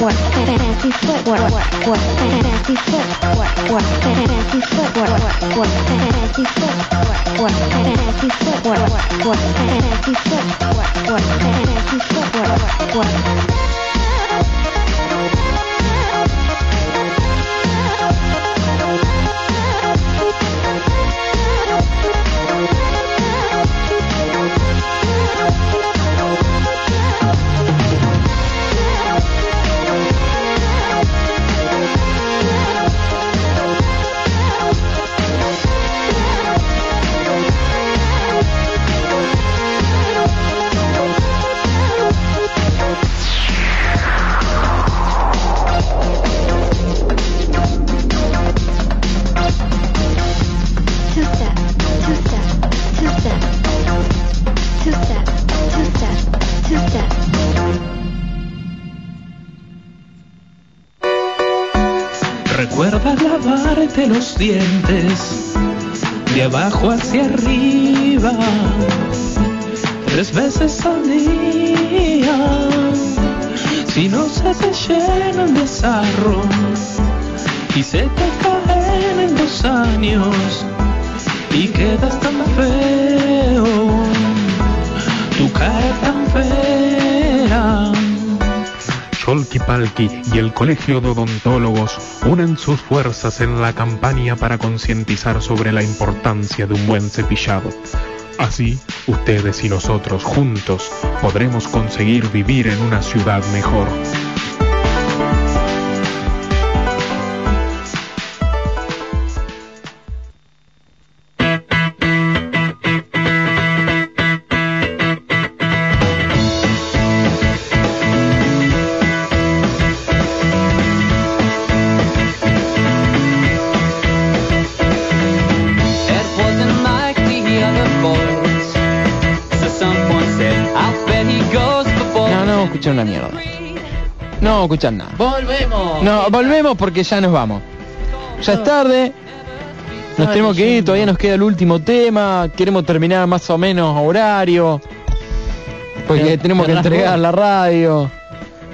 Work. Two lavarte los dientes de abajo hacia arriba tres veces al día. Si no se te llenan de sarro y se te caen en dos años y quedas tan feo, tu cara tan fea. Sholky Palki y el Colegio de Odontólogos unen sus fuerzas en la campaña para concientizar sobre la importancia de un buen cepillado. Así, ustedes y nosotros juntos podremos conseguir vivir en una ciudad mejor. Vamos a escuchar nada. Volvemos. No, volvemos porque ya nos vamos. Ya es tarde. Nos tenemos que ir, todavía nos queda el último tema. Queremos terminar más o menos a horario. Porque Te- tenemos que entregar la radio.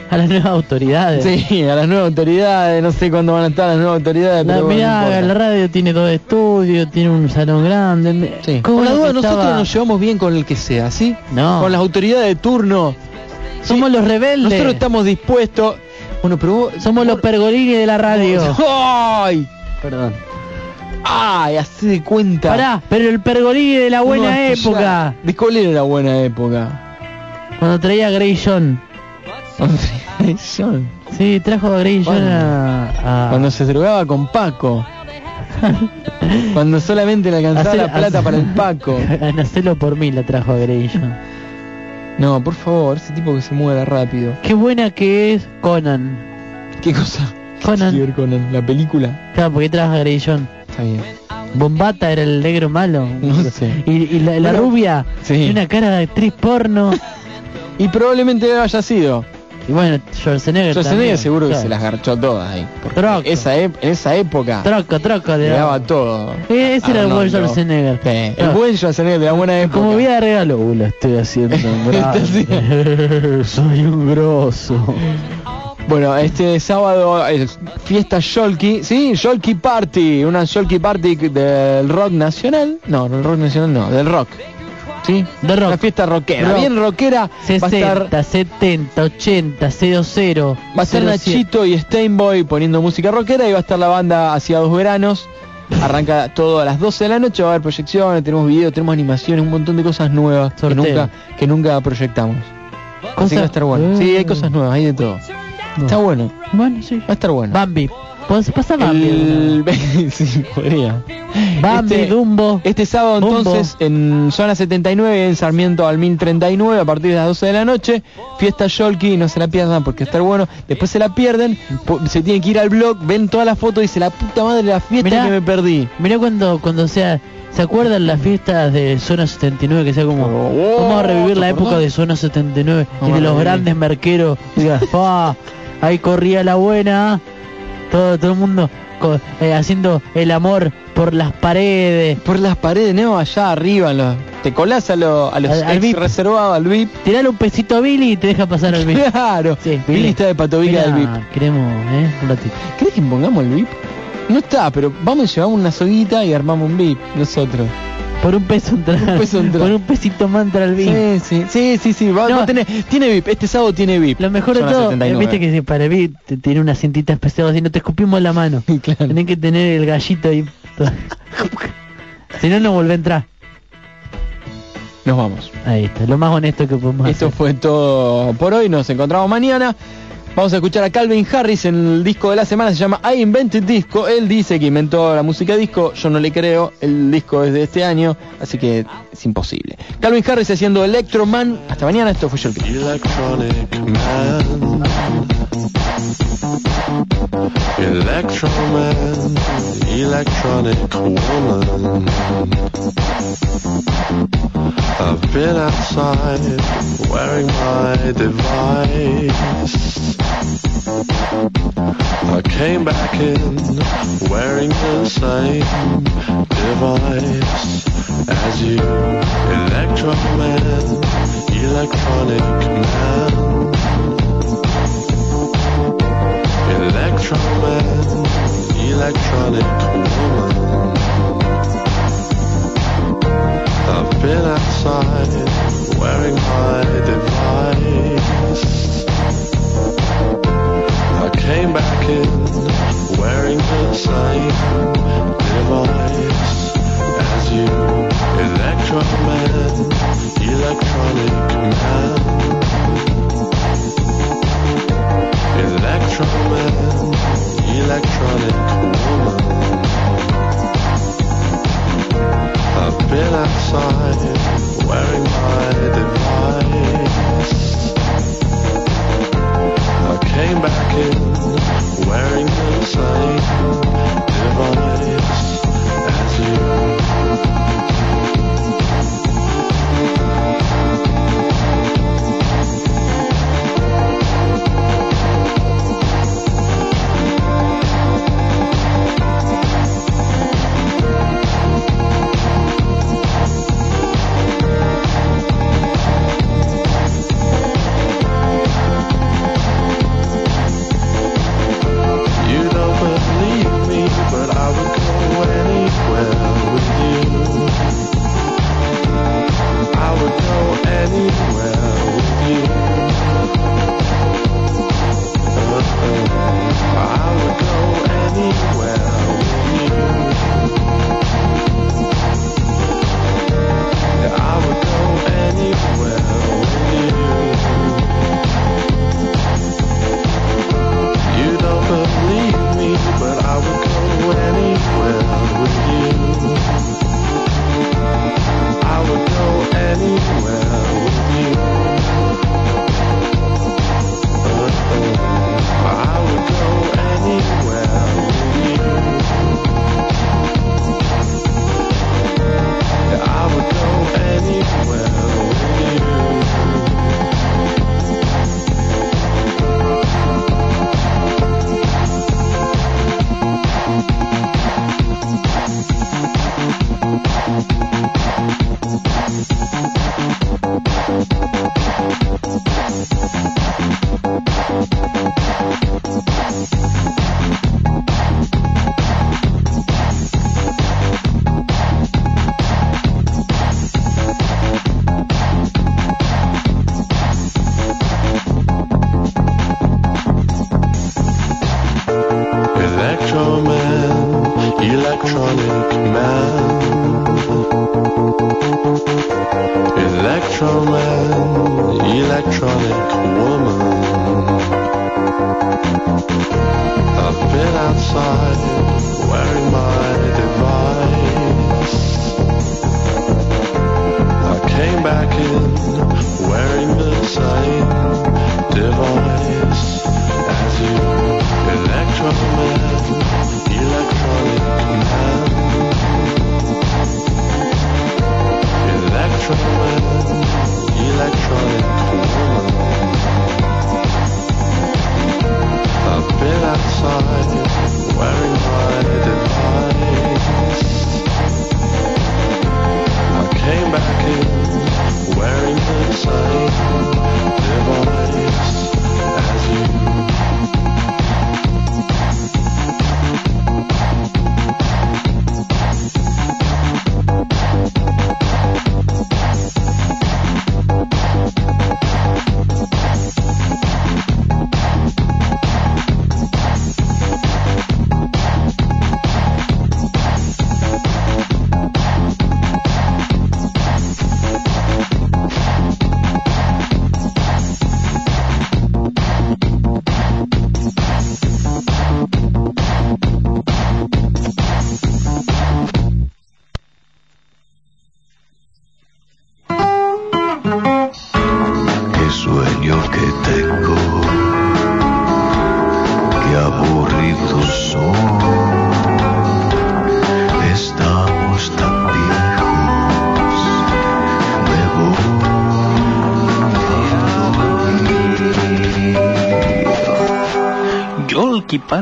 A las nuevas autoridades. Sí, a las nuevas autoridades. No sé cuándo van a estar las nuevas autoridades. La, pero bueno, mirá, la radio tiene dos estudios, tiene un salón grande. Sí. ¿Cómo Por la duda, nosotros nos llevamos bien con el que sea, ¿sí? No. Con las autoridades de turno. Somos los rebeldes. Nosotros estamos dispuestos. Bueno, pero vos... Somos los pergolines de la radio. ¡Ay! Perdón. ¡Ay! Así de cuenta. Pará, pero el pergolini de la buena No, época. ya- ¿De cuál era la buena época? Cuando traía a Grey John. John. Sí, trajo a Grey John a, a- Cuando se drogaba con Paco. Cuando solamente le alcanzaba Hacer- la plata para el Paco. a hacerlo por mí la trajo a Grey John. No, por favor, ese tipo que se muera rápido. Qué buena que es Conan. ¿Qué cosa? Conan. ¿Qué tiene que ver con la película? Claro, porque trajo a Grey John. Está bien. Bombata era el negro malo. No sé. Y, y la, la Bueno, rubia, sí. tiene una cara de actriz porno. Y probablemente haya sido. Y bueno, Schwarzenegger Schwarzenegger también, seguro que claro. se las garchó todas ahí. Troco. esa en esa época Troco, troco. le daba todo. Eh, ese era el buen Arnoldo. Schwarzenegger. Sí, el buen Schwarzenegger de la buena época. Como vida de regalo, uh, la estoy haciendo. Soy un grosso. Bueno, este sábado es fiesta Sholky, sí, Sholky Party, una Sholky Party del rock nacional, no, del rock nacional no, del rock. ¿Sí? De rock. Una fiesta rockera. Rock. Bien rockera. Va a 60, estar, 70, 80, 00. va a estar 07. Nachito y Steinboy poniendo música rockera y va a estar la banda hacia dos veranos. Arranca todo a las 12 de la noche, va a haber proyecciones, tenemos videos, tenemos animaciones, un montón de cosas nuevas que nunca, que nunca proyectamos. Así Cosas- que va a estar bueno. Sí, hay cosas nuevas, hay de todo. Está bueno, Bueno, sí. va a estar bueno. Bambi. ¿Puedes pasar Bambi? El... sí, podría. Bambi, Este- Dumbo. Este sábado Dumbo. entonces en zona 79 en Sarmiento al 1039 a partir de las 12 de la noche, fiesta Yolki, no se la pierdan porque está bueno. Después se la pierden, se tienen que ir al blog, ven todas las fotos y dice la puta madre la fiesta Mirá. que me perdí. Mirá cuando, cuando sea... ¿Se acuerdan las fiestas de Zona 79? Que sea como... Oh, vamos a revivir la ¿te época de Zona 79 y Vamos de los grandes merqueros. Diga, "Fa, ahí corría la buena. Todo, todo el mundo eh, haciendo el amor por las paredes. Por las paredes, no, allá arriba, en los- te colás a, lo- a los Al- al VIP. reservados, al VIP. Tirale un pesito a Billy y te deja pasar al VIP. Claro, Sí, Billy está de patovica del VIP. Queremos, ¿eh? Un ratito. ¿Crees que pongamos el VIP? No está, pero vamos y llevamos una soguita y armamos un VIP, nosotros. Por un peso entrar. Un peso entrar. Por un pesito más entrar al VIP. Sí, sí, sí, sí, sí, va, No. va a tener, tiene VIP, este sábado tiene VIP. Lo mejor de todo, 79. viste que si para el VIP te- tiene una cintita especial así, no te escupimos la mano. Claro. Tenés que tener el gallito ahí. si no, no vuelve a entrar. Nos vamos. Ahí está, lo más honesto que podemos Esto hacer. fue todo por hoy, nos encontramos mañana. Vamos a escuchar a Calvin Harris en el disco de la semana, se llama I Invented Disco. Él dice que inventó la música disco, yo no le creo, el disco es de este año, así que es imposible. Calvin Harris haciendo Electroman. Hasta mañana, esto fue yo Electroman. Electronic woman. I've been outside wearing my device. I came back in wearing the same device as you. Electroman, electronic man. Electroman, electronic woman. I've been outside wearing my device. I came back in wearing the same device as you. Electroman, electronic man. Electronic woman. I've been outside wearing my device. I came back in wearing the same device as. You